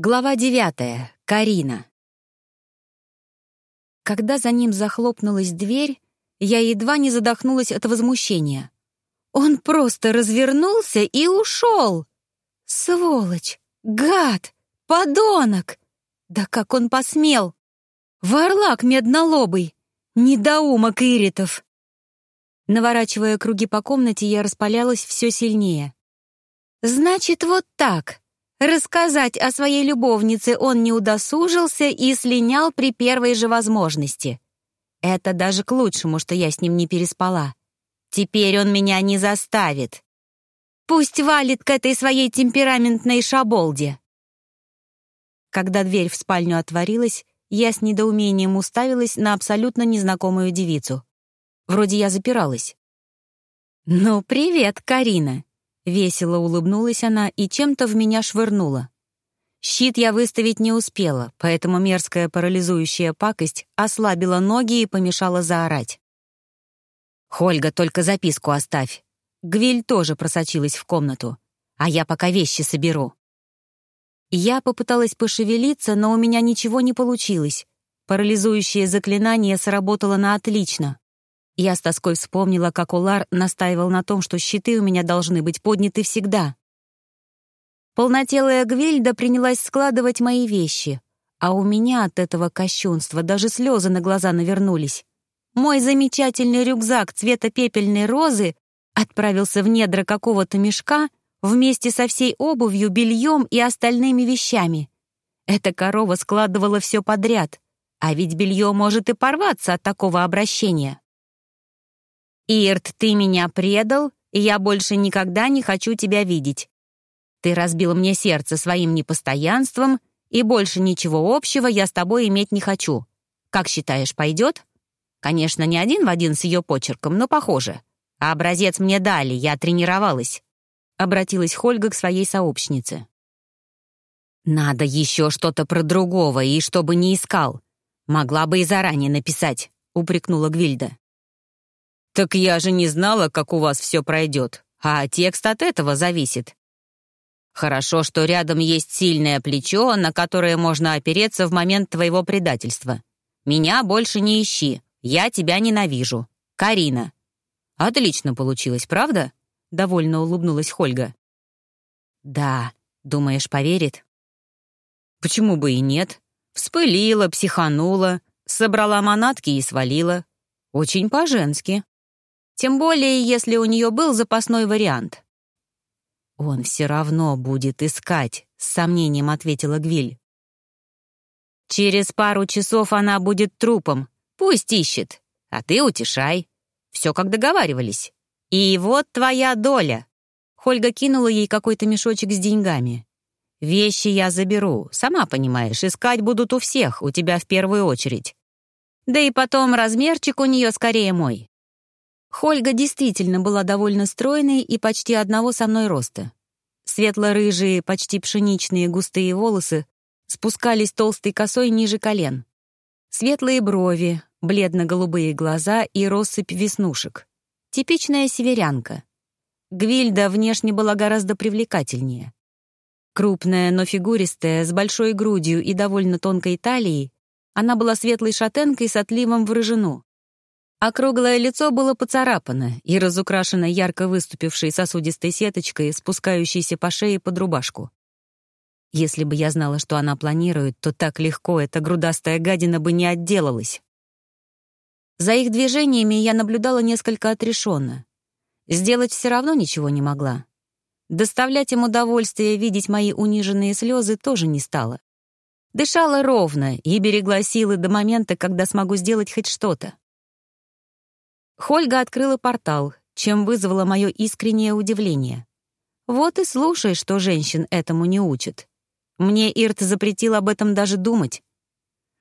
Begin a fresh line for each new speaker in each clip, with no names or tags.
Глава девятая. Карина. Когда за ним захлопнулась дверь, я едва не задохнулась от возмущения. Он просто развернулся и ушел. Сволочь! Гад! Подонок! Да как он посмел! Варлак меднолобый! Недоумок Иритов! Наворачивая круги по комнате, я распалялась все сильнее. «Значит, вот так!» Рассказать о своей любовнице он не удосужился и слинял при первой же возможности. Это даже к лучшему, что я с ним не переспала. Теперь он меня не заставит. Пусть валит к этой своей темпераментной шаболде. Когда дверь в спальню отворилась, я с недоумением уставилась на абсолютно незнакомую девицу. Вроде я запиралась. «Ну, привет, Карина!» Весело улыбнулась она и чем-то в меня швырнула. Щит я выставить не успела, поэтому мерзкая парализующая пакость ослабила ноги и помешала заорать. «Хольга, только записку оставь». Гвиль тоже просочилась в комнату. «А я пока вещи соберу». Я попыталась пошевелиться, но у меня ничего не получилось. Парализующее заклинание сработало на отлично. Я с тоской вспомнила, как Улар настаивал на том, что щиты у меня должны быть подняты всегда. Полнотелая Гвильда принялась складывать мои вещи, а у меня от этого кощунства даже слезы на глаза навернулись. Мой замечательный рюкзак цвета пепельной розы отправился в недра какого-то мешка вместе со всей обувью, бельем и остальными вещами. Эта корова складывала все подряд, а ведь белье может и порваться от такого обращения. «Ирт, ты меня предал, и я больше никогда не хочу тебя видеть. Ты разбил мне сердце своим непостоянством, и больше ничего общего я с тобой иметь не хочу. Как считаешь, пойдет? Конечно, не один в один с ее почерком, но похоже. А образец мне дали, я тренировалась». Обратилась Хольга к своей сообщнице. «Надо еще что-то про другого, и чтобы не искал. Могла бы и заранее написать», — упрекнула Гвильда. «Так я же не знала, как у вас все пройдет, а текст от этого зависит». «Хорошо, что рядом есть сильное плечо, на которое можно опереться в момент твоего предательства. Меня больше не ищи, я тебя ненавижу. Карина». «Отлично получилось, правда?» — довольно улыбнулась Хольга. «Да, думаешь, поверит?» «Почему бы и нет? Вспылила, психанула, собрала манатки и свалила. Очень по-женски». Тем более, если у нее был запасной вариант. «Он все равно будет искать», — с сомнением ответила Гвиль. «Через пару часов она будет трупом. Пусть ищет. А ты утешай. Все как договаривались. И вот твоя доля». Хольга кинула ей какой-то мешочек с деньгами. «Вещи я заберу. Сама понимаешь, искать будут у всех, у тебя в первую очередь. Да и потом размерчик у нее скорее мой. Хольга действительно была довольно стройной и почти одного со мной роста. Светло-рыжие, почти пшеничные густые волосы спускались толстой косой ниже колен. Светлые брови, бледно-голубые глаза и россыпь веснушек. Типичная северянка. Гвильда внешне была гораздо привлекательнее. Крупная, но фигуристая, с большой грудью и довольно тонкой талией, она была светлой шатенкой с отливом в рыжину. Округлое лицо было поцарапано и разукрашено ярко выступившей сосудистой сеточкой, спускающейся по шее под рубашку. Если бы я знала, что она планирует, то так легко эта грудастая гадина бы не отделалась. За их движениями я наблюдала несколько отрешенно. Сделать все равно ничего не могла. Доставлять им удовольствие видеть мои униженные слезы тоже не стала. Дышала ровно и берегла силы до момента, когда смогу сделать хоть что-то. Хольга открыла портал, чем вызвало мое искреннее удивление. Вот и слушай, что женщин этому не учат. Мне Ирт запретил об этом даже думать.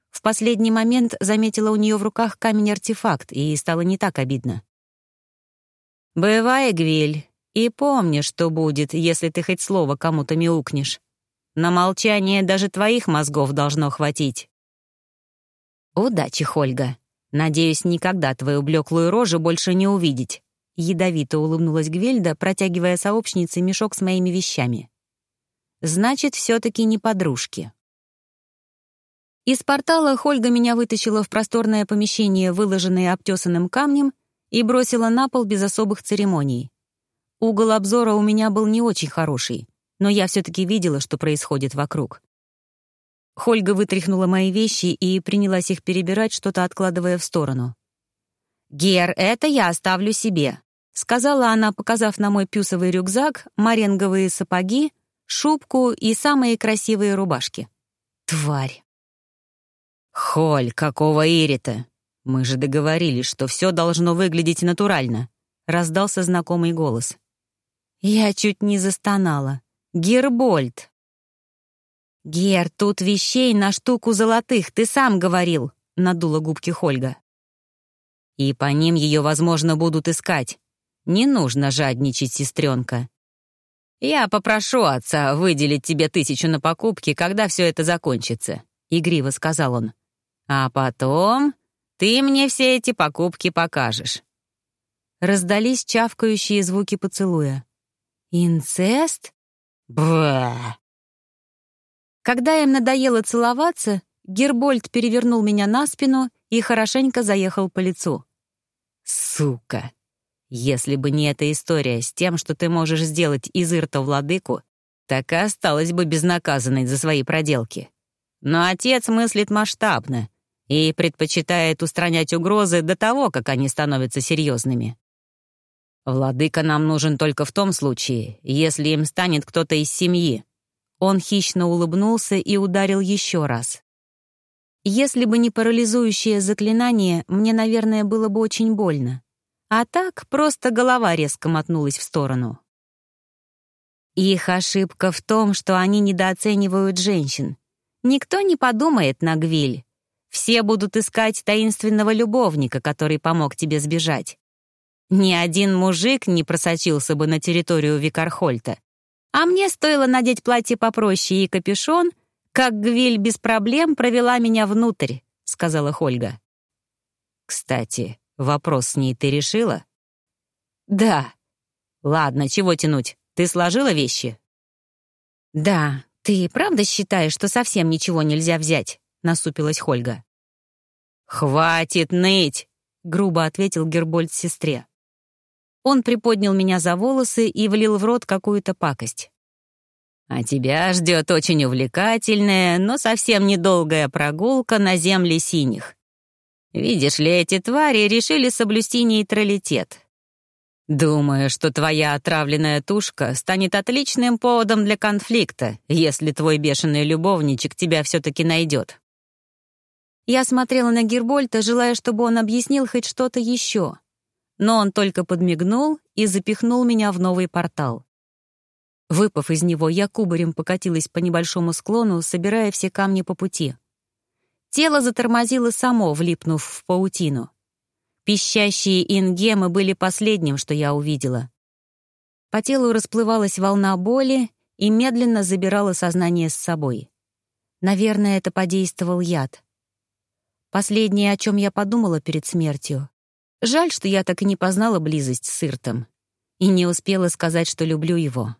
В последний момент заметила у нее в руках камень-артефакт, и стало не так обидно. «Бывай, Гвиль, и помни, что будет, если ты хоть слово кому-то мяукнешь. На молчание даже твоих мозгов должно хватить». «Удачи, Хольга», Надеюсь, никогда твою блеклую рожу больше не увидеть». Ядовито улыбнулась Гвельда, протягивая сообщнице мешок с моими вещами. Значит, все-таки не подружки. Из портала Хольга меня вытащила в просторное помещение, выложенное обтесанным камнем, и бросила на пол без особых церемоний. Угол обзора у меня был не очень хороший, но я все-таки видела, что происходит вокруг. Хольга вытряхнула мои вещи и принялась их перебирать, что-то откладывая в сторону. «Гер, это я оставлю себе», — сказала она, показав на мой пюсовый рюкзак, маренговые сапоги, шубку и самые красивые рубашки. Тварь.
«Холь, какого Ирита? Мы же договорились, что все должно выглядеть натурально», — раздался знакомый голос.
Я чуть не застонала. Гербольд. «Гер, тут вещей на штуку золотых, ты сам говорил», — надула губки Хольга.
«И по ним ее, возможно, будут искать. Не нужно жадничать, сестренка. Я попрошу отца выделить тебе тысячу на покупки, когда все это закончится», — игриво сказал он. «А потом ты мне все эти покупки покажешь».
Раздались чавкающие звуки поцелуя. «Инцест?»
«Бэ!»
Когда им надоело целоваться, Гербольд перевернул меня на спину и хорошенько заехал по лицу.
«Сука! Если бы не эта история с тем, что ты можешь сделать из Ирта владыку, так и осталась бы безнаказанной за свои проделки. Но отец мыслит масштабно и предпочитает устранять угрозы до того, как они становятся серьезными. Владыка нам нужен только в том случае, если им станет кто-то из семьи, он хищно улыбнулся и ударил еще раз. Если бы не парализующее заклинание, мне, наверное, было бы очень больно. А так просто голова резко мотнулась в сторону. Их ошибка в том, что они недооценивают женщин. Никто не подумает на Гвиль. Все будут искать таинственного любовника, который помог тебе сбежать. Ни один мужик не просочился бы на территорию Викархольта. А мне стоило надеть платье попроще и капюшон, как Гвиль без проблем провела меня внутрь, сказала Хольга. Кстати, вопрос с ней ты решила? Да. Ладно, чего тянуть? Ты сложила вещи? Да. Ты правда считаешь, что совсем ничего нельзя взять? насупилась Хольга. Хватит ныть, грубо ответил Гербольд сестре. Он приподнял меня за волосы и влил в рот какую-то пакость. «А тебя ждет очень увлекательная, но совсем недолгая прогулка на земле синих. Видишь ли, эти твари решили соблюсти нейтралитет. Думаю, что твоя отравленная тушка станет отличным поводом для конфликта, если твой бешеный любовничек тебя все-таки найдет». Я смотрела на Гербольта, желая, чтобы он объяснил хоть что-то еще но он только подмигнул и запихнул меня в новый портал. Выпав из него, я кубарем покатилась по небольшому склону, собирая все камни по пути. Тело затормозило само, влипнув в паутину. Пищащие ингемы были последним, что я увидела. По телу расплывалась волна боли и медленно забирала сознание с собой. Наверное, это подействовал яд. Последнее, о чем я подумала перед смертью, Жаль, что я так и не познала близость с Иртом и не успела сказать, что люблю его.